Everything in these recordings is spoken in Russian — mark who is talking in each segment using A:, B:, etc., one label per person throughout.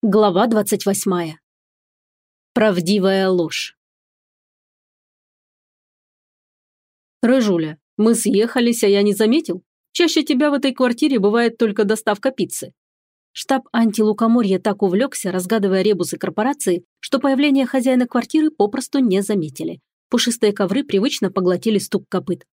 A: Глава 28. Правдивая ложь. Рыжуля, мы съехались, а я не заметил. Чаще тебя в этой квартире бывает только доставка пиццы. Штаб антилукоморья так увлекся, разгадывая ребусы корпорации, что появление хозяина квартиры попросту не заметили. Пушистые ковры привычно поглотили стук копыт.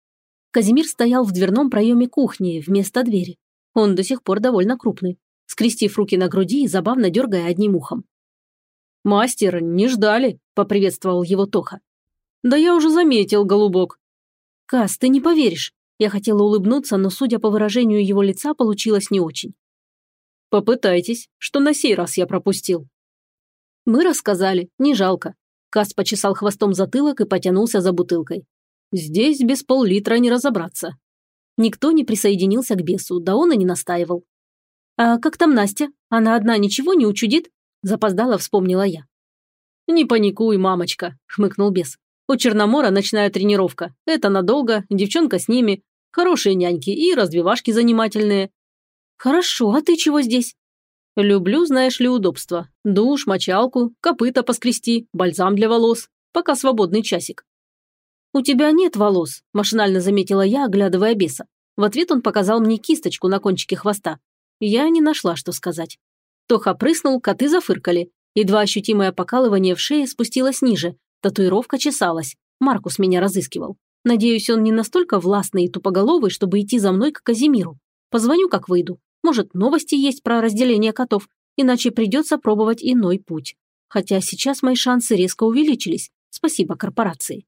A: Казимир стоял в дверном проеме кухни вместо двери. Он до сих пор довольно крупный скрестив руки на груди и забавно дергая одним ухом. «Мастер, не ждали», – поприветствовал его Тоха. «Да я уже заметил, голубок». «Кас, ты не поверишь». Я хотела улыбнуться, но, судя по выражению его лица, получилось не очень. «Попытайтесь, что на сей раз я пропустил». Мы рассказали, не жалко. Кас почесал хвостом затылок и потянулся за бутылкой. Здесь без пол-литра не разобраться. Никто не присоединился к бесу, да он и не настаивал. «А как там Настя? Она одна ничего не учудит?» Запоздала, вспомнила я. «Не паникуй, мамочка», – хмыкнул бес. «У Черномора ночная тренировка. Это надолго, девчонка с ними. Хорошие няньки и развивашки занимательные». «Хорошо, а ты чего здесь?» «Люблю, знаешь ли, удобства. Душ, мочалку, копыта поскрести, бальзам для волос. Пока свободный часик». «У тебя нет волос», – машинально заметила я, оглядывая беса. В ответ он показал мне кисточку на кончике хвоста. Я не нашла, что сказать. Тоха прыснул, коты зафыркали. Едва ощутимое покалывание в шее спустилось ниже. Татуировка чесалась. Маркус меня разыскивал. Надеюсь, он не настолько властный и тупоголовый, чтобы идти за мной к Казимиру. Позвоню, как выйду. Может, новости есть про разделение котов, иначе придется пробовать иной путь. Хотя сейчас мои шансы резко увеличились. Спасибо корпорации.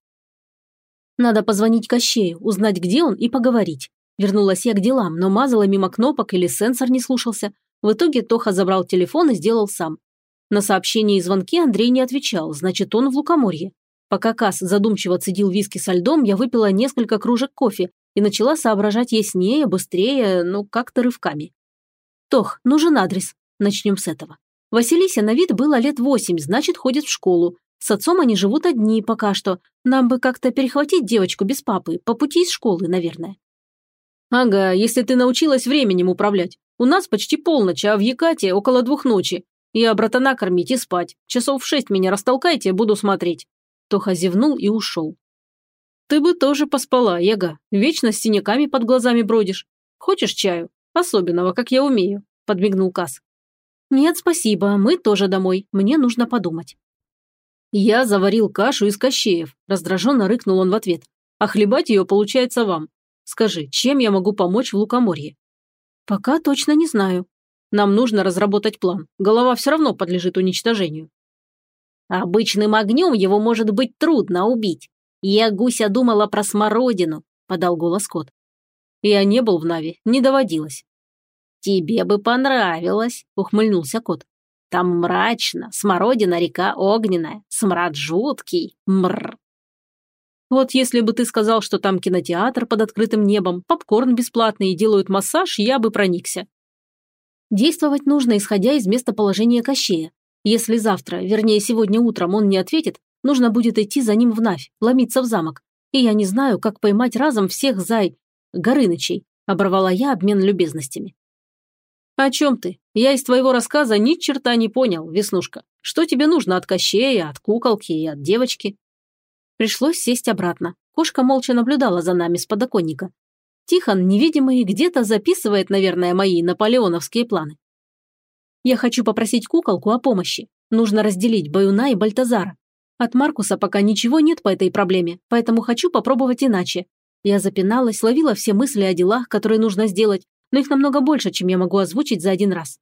A: Надо позвонить Кощею, узнать, где он, и поговорить. Вернулась я к делам, но мазала мимо кнопок или сенсор не слушался. В итоге Тоха забрал телефон и сделал сам. На сообщения и звонки Андрей не отвечал, значит, он в лукоморье. Пока Кас задумчиво цедил виски со льдом, я выпила несколько кружек кофе и начала соображать яснее, быстрее, ну, как-то рывками. «Тох, нужен адрес. Начнем с этого. Василисе на вид было лет восемь, значит, ходит в школу. С отцом они живут одни пока что. Нам бы как-то перехватить девочку без папы, по пути из школы, наверное. «Ага, если ты научилась временем управлять. У нас почти полночь, а в Якате около двух ночи. Я братана кормить и спать. Часов в шесть меня растолкайте, буду смотреть». Тоха зевнул и ушел. «Ты бы тоже поспала, Яга. Вечно с синяками под глазами бродишь. Хочешь чаю? Особенного, как я умею», – подмигнул Кас. «Нет, спасибо, мы тоже домой. Мне нужно подумать». «Я заварил кашу из кощеев», – раздраженно рыкнул он в ответ. «А хлебать ее получается вам. Скажи, чем я могу помочь в Лукоморье?» «Пока точно не знаю. Нам нужно разработать план. Голова все равно подлежит уничтожению».
B: «Обычным огнем его может быть трудно убить. Я, Гуся, думала про смородину», – подал голос кот.
A: «Я не был в Нави, не доводилось».
B: «Тебе бы понравилось», – ухмыльнулся кот. «Там мрачно, смородина река огненная, смрад жуткий, мрр».
A: Вот если бы ты сказал, что там кинотеатр под открытым небом, попкорн бесплатный и делают массаж, я бы проникся. Действовать нужно, исходя из местоположения Кощея. Если завтра, вернее сегодня утром он не ответит, нужно будет идти за ним в Навь, ломиться в замок. И я не знаю, как поймать разом всех зай... Горынычей, оборвала я обмен любезностями. «О чем ты? Я из твоего рассказа ни черта не понял, Веснушка. Что тебе нужно от Кощея, от куколки и от девочки?» Пришлось сесть обратно. Кошка молча наблюдала за нами с подоконника. Тихон, невидимый, где-то записывает, наверное, мои наполеоновские планы. Я хочу попросить куколку о помощи. Нужно разделить Баюна и Бальтазара. От Маркуса пока ничего нет по этой проблеме, поэтому хочу попробовать иначе. Я запиналась, ловила все мысли о делах, которые нужно сделать, но их намного больше, чем я могу озвучить за один раз.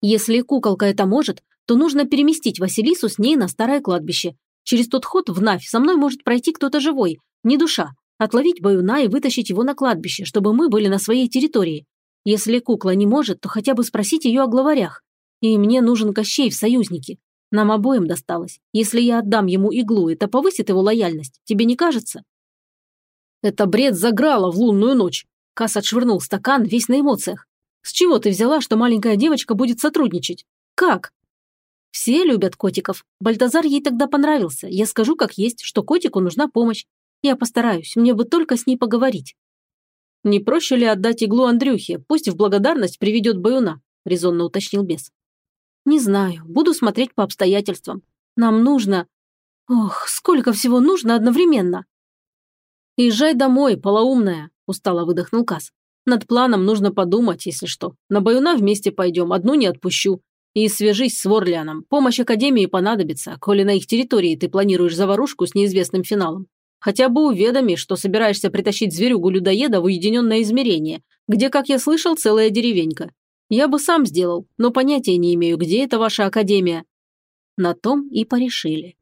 A: Если куколка это может, то нужно переместить Василису с ней на старое кладбище, Через тот ход в Навь со мной может пройти кто-то живой, не душа, отловить Баюна и вытащить его на кладбище, чтобы мы были на своей территории. Если кукла не может, то хотя бы спросить ее о главарях. И мне нужен Кощей в союзнике. Нам обоим досталось. Если я отдам ему иглу, это повысит его лояльность. Тебе не кажется? Это бред заграла в лунную ночь. Кас отшвырнул стакан, весь на эмоциях. С чего ты взяла, что маленькая девочка будет сотрудничать? Как? Все любят котиков. Бальтазар ей тогда понравился. Я скажу как есть, что котику нужна помощь. Я постараюсь, мне бы только с ней поговорить. Не проще ли отдать иглу Андрюхе? Пусть в благодарность приведет Баюна, резонно уточнил бес. Не знаю, буду смотреть по обстоятельствам. Нам нужно... Ох, сколько всего нужно одновременно. Езжай домой, полоумная, устало выдохнул Кас. Над планом нужно подумать, если что. На Баюна вместе пойдем, одну не отпущу. И свяжись с Ворляном. Помощь Академии понадобится, коли на их территории ты планируешь заварушку с неизвестным финалом. Хотя бы уведоми, что собираешься притащить зверюгу-людоеда в уединенное измерение, где, как я слышал, целая деревенька. Я бы сам сделал, но понятия не имею, где это ваша Академия. На том и порешили.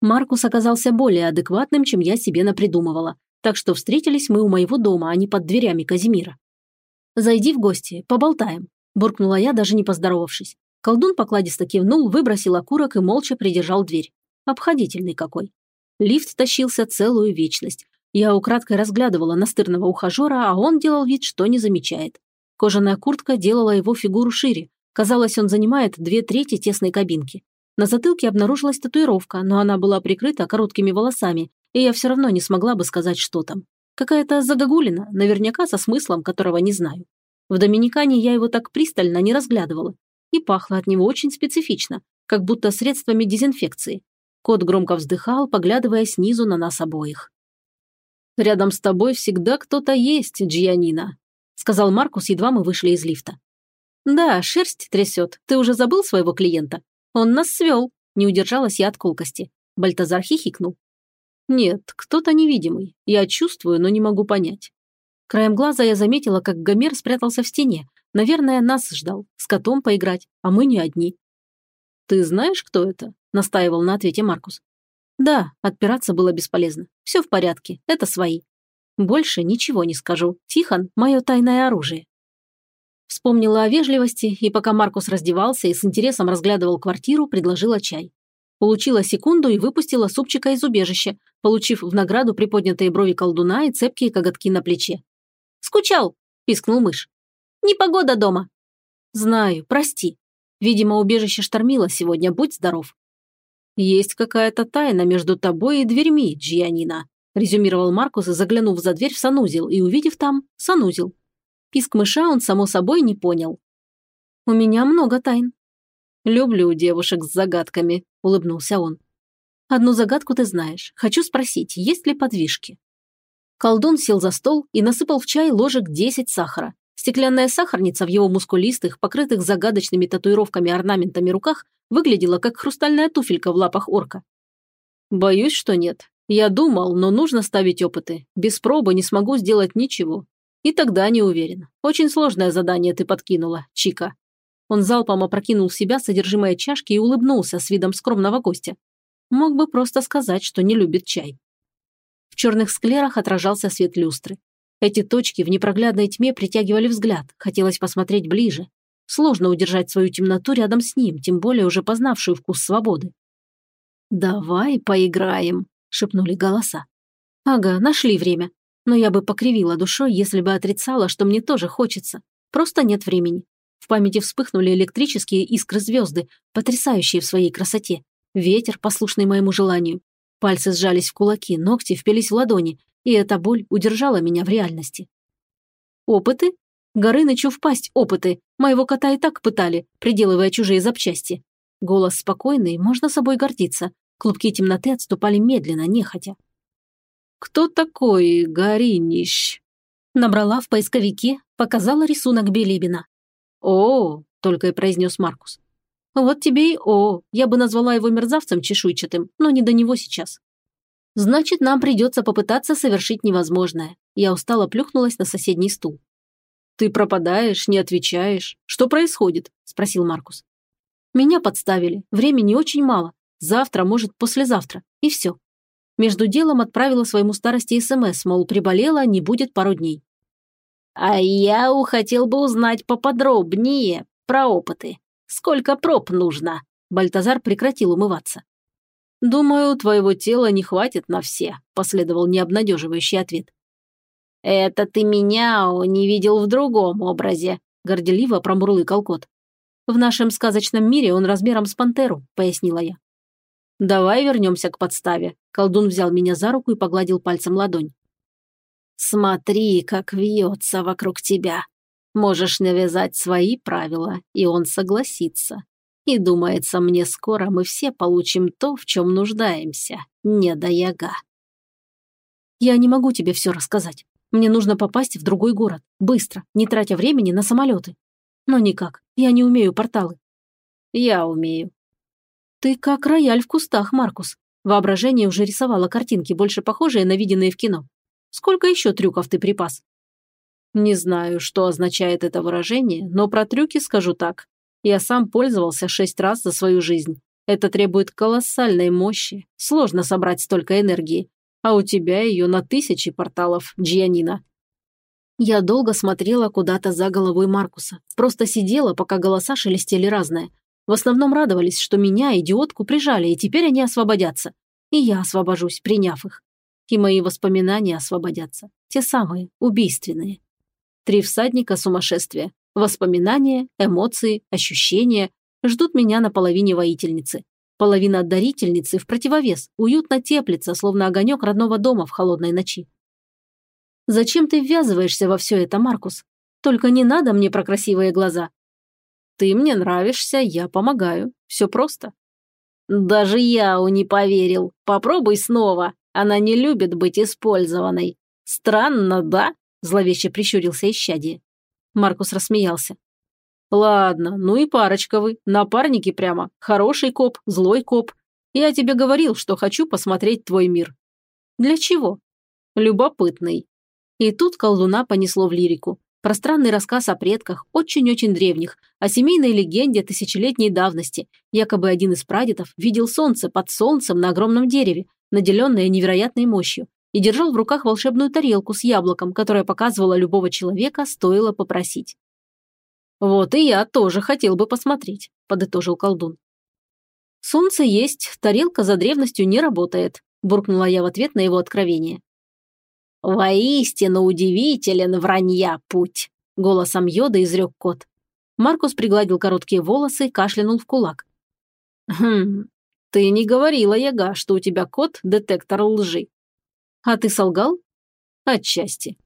A: Маркус оказался более адекватным, чем я себе напридумывала, так что встретились мы у моего дома, а не под дверями Казимира. «Зайди в гости, поболтаем», – буркнула я, даже не поздоровавшись. Колдун покладисто кивнул, выбросил окурок и молча придержал дверь. Обходительный какой. Лифт тащился целую вечность. Я украдкой разглядывала настырного ухажера, а он делал вид, что не замечает. Кожаная куртка делала его фигуру шире. Казалось, он занимает две трети тесной кабинки. На затылке обнаружилась татуировка, но она была прикрыта короткими волосами, и я все равно не смогла бы сказать, что там. Какая-то загогулина, наверняка со смыслом, которого не знаю. В Доминикане я его так пристально не разглядывала. И пахло от него очень специфично, как будто средствами дезинфекции. Кот громко вздыхал, поглядывая снизу на нас обоих. «Рядом с тобой всегда кто-то есть, Джианина», сказал Маркус, едва мы вышли из лифта. «Да, шерсть трясет. Ты уже забыл своего клиента? Он нас свел», не удержалась я от колкости. Бальтазар хихикнул. Нет, кто-то невидимый. Я чувствую, но не могу понять. Краем глаза я заметила, как Гомер спрятался в стене. Наверное, нас ждал, с котом поиграть, а мы не одни. «Ты знаешь, кто это?» – настаивал на ответе Маркус. «Да, отпираться было бесполезно. Все в порядке, это свои. Больше ничего не скажу. Тихон – мое тайное оружие». Вспомнила о вежливости, и пока Маркус раздевался и с интересом разглядывал квартиру, предложила чай. Получила секунду и выпустила супчика из убежища, получив в награду приподнятые брови колдуна и цепкие коготки на плече. «Скучал!» – пискнул мышь. «Непогода дома!» «Знаю, прости. Видимо, убежище штормило сегодня, будь здоров». «Есть какая-то тайна между тобой и дверьми, Джианина», – резюмировал Маркус, заглянув за дверь в санузел и увидев там санузел. Писк мыша он, само собой, не понял. «У меня много тайн». «Люблю девушек с загадками», – улыбнулся он. «Одну загадку ты знаешь. Хочу спросить, есть ли подвижки?» Колдун сел за стол и насыпал в чай ложек 10 сахара. Стеклянная сахарница в его мускулистых, покрытых загадочными татуировками-орнаментами руках выглядела как хрустальная туфелька в лапах орка. «Боюсь, что нет. Я думал, но нужно ставить опыты. Без пробы не смогу сделать ничего. И тогда не уверен. Очень сложное задание ты подкинула, Чика. Он залпом опрокинул себя содержимое чашки и улыбнулся с видом скромного гостя. Мог бы просто сказать, что не любит чай. В черных склерах отражался свет люстры. Эти точки в непроглядной тьме притягивали взгляд, хотелось посмотреть ближе. Сложно удержать свою темноту рядом с ним, тем более уже познавшую вкус свободы. «Давай поиграем», – шепнули голоса. «Ага, нашли время. Но я бы покривила душой, если бы отрицала, что мне тоже хочется. Просто нет времени. В памяти вспыхнули электрические искры звезды, потрясающие в своей красоте. Ветер, послушный моему желанию. Пальцы сжались в кулаки, ногти впились в ладони, и эта боль удержала меня в реальности. Опыты? Горынычу впасть опыты. Моего кота и так пытали, приделывая чужие запчасти. Голос спокойный, можно собой гордиться. Клубки темноты отступали медленно, нехотя. «Кто такой Горинищ?» Набрала в поисковике, показала рисунок Билибина. «О!» – только и произнес Маркус. «Вот тебе и о! Я бы назвала его мерзавцем чешуйчатым, но не до него сейчас». «Значит, нам придется попытаться совершить невозможное». Я устало плюхнулась на соседний стул. «Ты пропадаешь, не отвечаешь. Что происходит?» – спросил Маркус. «Меня подставили. Времени очень мало. Завтра, может, послезавтра. И все». Между делом отправила своему старости СМС, мол, приболела, не будет пару дней. А я хотел бы узнать поподробнее про опыты. Сколько проб нужно?» Бальтазар прекратил умываться. «Думаю, твоего тела не хватит на все», – последовал необнадеживающий ответ. «Это ты меня не видел в другом образе», – горделиво промурлыкал кот. «В нашем сказочном мире он размером с пантеру», – пояснила я. «Давай вернемся к подставе». Колдун взял меня за руку и погладил пальцем ладонь.
B: Смотри, как вьется вокруг тебя. Можешь навязать свои правила, и он согласится. И думается мне, скоро мы все получим то, в чем нуждаемся, не до яга.
A: Я не могу тебе все рассказать. Мне нужно попасть в другой город, быстро, не тратя времени на самолеты. Но никак, я не умею порталы.
B: Я умею.
A: Ты как рояль в кустах, Маркус. Воображение уже рисовало картинки, больше похожие на виденные в кино. Сколько еще трюков ты припас?
B: Не знаю, что означает это выражение, но про трюки скажу так. Я сам пользовался шесть раз за свою жизнь. Это требует колоссальной мощи. Сложно собрать столько энергии. А у тебя ее на тысячи порталов, Джианина.
A: Я долго смотрела куда-то за головой Маркуса. Просто сидела, пока голоса шелестели разное. В основном радовались, что меня, идиотку, прижали, и теперь они освободятся. И я освобожусь, приняв их. И мои воспоминания освободятся. Те самые, убийственные. Три всадника сумасшествия. Воспоминания, эмоции, ощущения ждут меня на половине воительницы. Половина дарительницы в противовес, уютно теплится, словно огонек родного дома в холодной ночи. Зачем ты ввязываешься во все это, Маркус? Только не надо мне про красивые глаза.
B: Ты мне нравишься, я помогаю. Все просто. Даже я не поверил. Попробуй снова. Она не любит быть использованной. Странно, да? Зловеще прищурился Ищадие.
A: Маркус рассмеялся.
B: Ладно, ну и парочка вы. Напарники прямо. Хороший коп, злой коп. Я тебе говорил, что хочу посмотреть твой мир.
A: Для чего?
B: Любопытный.
A: И тут колдуна понесло в лирику. Пространный рассказ о предках, очень-очень древних, о семейной легенде тысячелетней давности. Якобы один из прадедов видел солнце под солнцем на огромном дереве, наделенное невероятной мощью, и держал в руках волшебную тарелку с яблоком, которая показывала любого человека, стоило попросить.
B: «Вот и я тоже хотел бы посмотреть», – подытожил колдун.
A: «Солнце есть, тарелка за древностью не работает», – буркнула я в ответ на его откровение.
B: «Воистину удивителен вранья путь», – голосом йода изрек кот.
A: Маркус пригладил короткие волосы и кашлянул в кулак.
B: «Хм, ты не говорила, Яга, что у тебя кот – детектор лжи».
A: «А ты солгал?»
B: «Отчасти».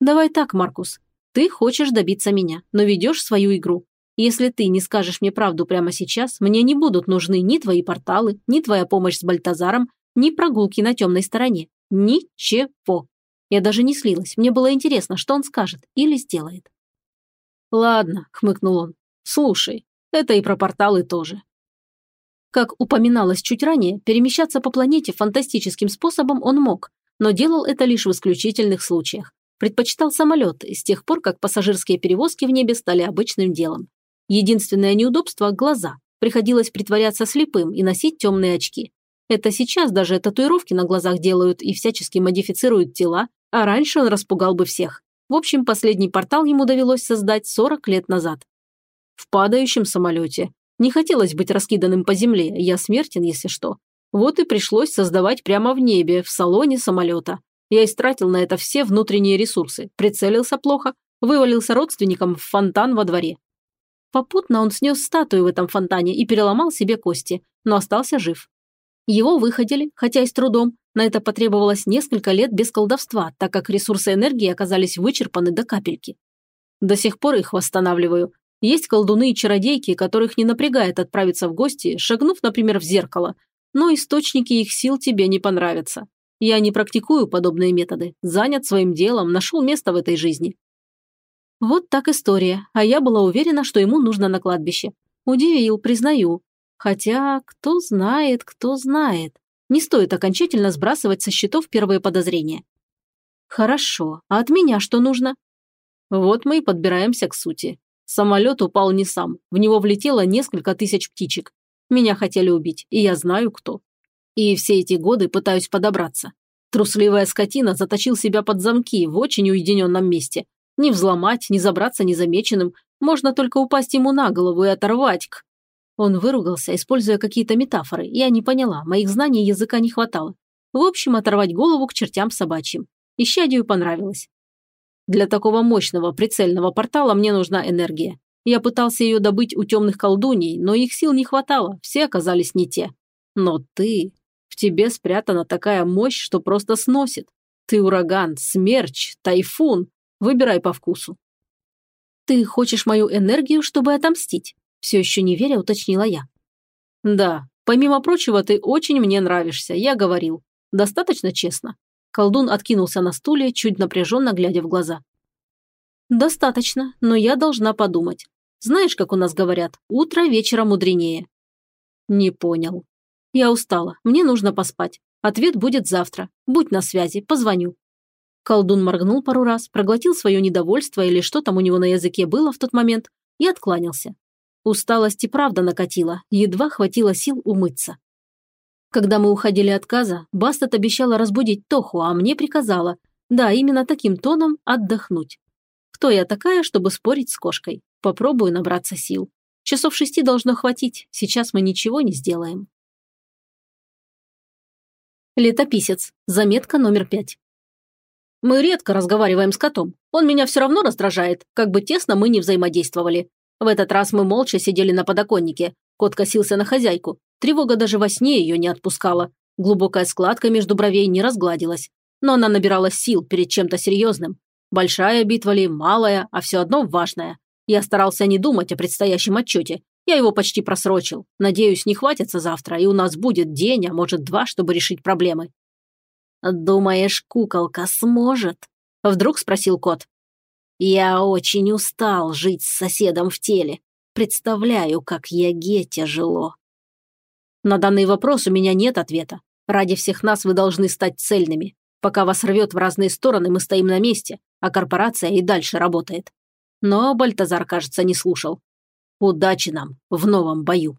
A: «Давай так, Маркус. Ты хочешь добиться меня, но ведешь свою игру. Если ты не скажешь мне правду прямо сейчас, мне не будут нужны ни твои порталы, ни твоя помощь с Бальтазаром, ни прогулки на темной стороне. Ничего. Я даже не слилась, мне было интересно, что он скажет или сделает.
B: «Ладно», — хмыкнул он, — «слушай, это и про порталы тоже».
A: Как упоминалось чуть ранее, перемещаться по планете фантастическим способом он мог, но делал это лишь в исключительных случаях. Предпочитал самолеты с тех пор, как пассажирские перевозки в небе стали обычным делом. Единственное неудобство – глаза. Приходилось притворяться слепым и носить темные очки. Это сейчас даже татуировки на глазах делают и всячески модифицируют тела, а раньше он распугал бы всех. В общем, последний портал ему довелось создать 40 лет назад.
B: В падающем самолете. Не хотелось быть раскиданным по земле, я смертен, если что. Вот и пришлось создавать прямо в небе, в салоне самолета. Я истратил на это все внутренние ресурсы, прицелился плохо, вывалился родственникам в фонтан во дворе.
A: Попутно он снес статую в этом фонтане и переломал себе кости, но остался жив. Его выходили, хотя и с трудом. На это потребовалось несколько лет без колдовства, так как ресурсы энергии оказались вычерпаны до капельки. До сих пор их восстанавливаю. Есть колдуны и чародейки, которых не напрягает отправиться в гости, шагнув, например, в зеркало. Но источники их сил тебе не понравятся. Я не практикую подобные методы. Занят своим делом, нашел место в этой жизни. Вот так история, а я была уверена, что ему нужно на кладбище. Удивил, признаю. Хотя, кто знает, кто знает. Не стоит окончательно сбрасывать со счетов первые подозрения. Хорошо, а от меня что нужно?
B: Вот мы и подбираемся к сути. Самолет упал не сам. В него влетело несколько тысяч птичек. Меня хотели убить, и я знаю, кто. И все эти годы пытаюсь подобраться. Трусливая скотина заточил себя под замки в очень уединенном месте. Не взломать, не забраться незамеченным. Можно только упасть ему на голову и оторвать к...
A: Он выругался, используя какие-то метафоры. Я не поняла, моих знаний языка не хватало. В общем, оторвать голову к чертям собачьим. Ищадию понравилось. Для такого мощного прицельного портала мне нужна энергия. Я пытался ее добыть у темных колдуний, но их сил не хватало, все оказались не те. Но ты... В тебе спрятана такая мощь, что просто сносит.
B: Ты ураган, смерч, тайфун. Выбирай по вкусу.
A: Ты хочешь мою энергию, чтобы отомстить? Все еще не веря, уточнила я.
B: Да, помимо прочего, ты очень мне нравишься, я говорил. Достаточно честно. Колдун откинулся на стуле, чуть напряженно глядя в глаза.
A: «Достаточно, но я должна подумать. Знаешь, как у нас говорят, утро вечера мудренее».
B: «Не понял».
A: «Я устала, мне нужно поспать. Ответ будет завтра. Будь на связи, позвоню». Колдун моргнул пару раз, проглотил свое недовольство или что там у него на языке было в тот момент и откланялся. Усталость и правда накатила, едва хватило сил умыться. Когда мы уходили от Каза, Бастет обещала разбудить Тоху, а мне приказала, да, именно таким тоном, отдохнуть. Кто я такая, чтобы спорить с кошкой? Попробую набраться сил. Часов шести должно хватить, сейчас мы ничего не сделаем. Летописец. Заметка номер пять. Мы редко разговариваем с котом. Он меня все равно раздражает, как бы тесно мы не взаимодействовали. В этот раз мы молча сидели на подоконнике. Кот косился на хозяйку. Тревога даже во сне ее не отпускала. Глубокая складка между бровей не разгладилась. Но она набирала сил перед чем-то серьезным. Большая битва ли, малая, а все одно важная. Я старался не думать о предстоящем отчете. Я его почти просрочил. Надеюсь, не хватится завтра, и у нас будет день, а может два, чтобы решить проблемы.
B: «Думаешь, куколка сможет?» – вдруг спросил кот. «Я очень устал жить с соседом в теле. Представляю, как Яге тяжело».
A: На данный вопрос у меня нет ответа. Ради всех нас вы должны стать цельными. Пока вас рвет в разные стороны, мы стоим на месте, а корпорация и дальше работает. Но Бальтазар, кажется, не слушал. Удачи нам в новом бою.